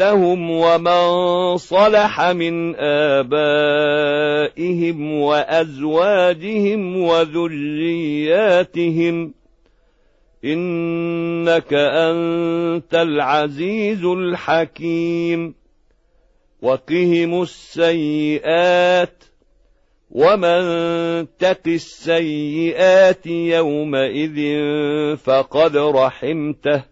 وَوَعَدتَّهُمْ وَمَن صَلَحَ مِنْ آبَائِهِمْ وَأَزْوَاجِهِمْ وَذُرِّيَّاتِهِمْ إِنَّكَ أَنتَ الْعَزِيزُ الْحَكِيمُ وَقِهِمُ السَّيِّئَاتِ وَمَن تَقِ السَّيِّئَاتِ يَوْمَئِذٍ فَقَدْ رَحِمْتَهُ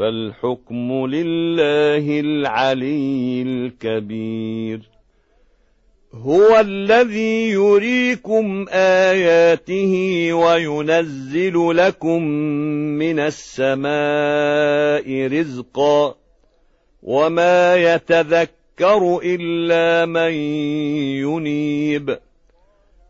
فالحكم لله العلي الكبير. هو الذي يريكم آياته وينزل لكم من السماء رزقا وما يتذكر إلا من ينيب.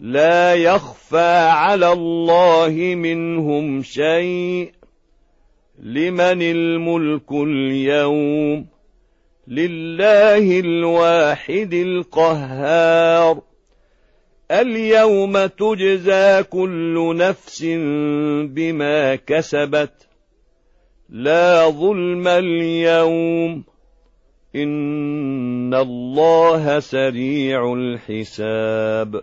لا يخفى على الله منهم شيء. لمن الملك اليوم؟ لله الواحد القهار. اليوم تجزى كل نفس بما كسبت. لا ظلم اليوم. إن الله سريع الحساب.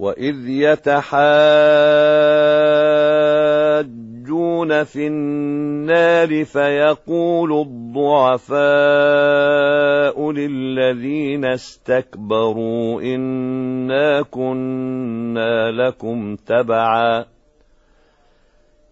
وإذ يتحاجون في النار فيقول الضعفاء للذين استكبروا إنا كنا لكم تبعاً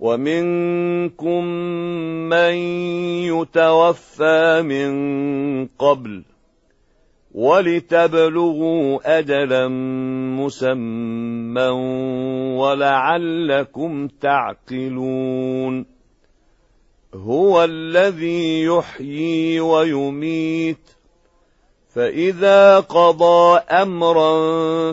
ومنكم من يتوفى من قبل ولتبلغوا أجلا مسمى ولعلكم تعقلون هو الذي يحيي ويميت فإذا قضى أمرا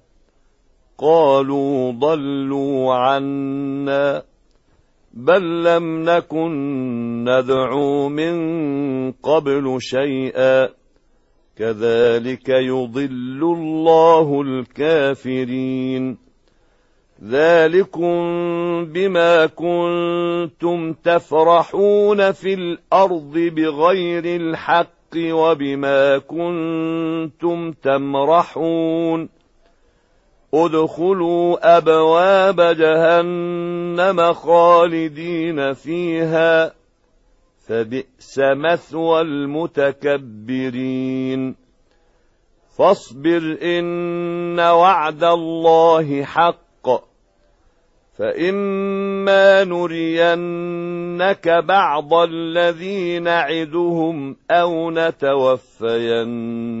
قالوا ضلوا عنا بل لم نكن ندعو من قبل شيئا كذلك يضل الله الكافرين ذلكم بما كنتم تفرحون في الأرض بغير الحق وبما كنتم تمرحون ادخلوا أبواب جهنم خالدين فيها فبئس مثوى المتكبرين. فاصبر إن وعد الله حق فإما نرينك بعض الذي نعدهم أو نتوفينك.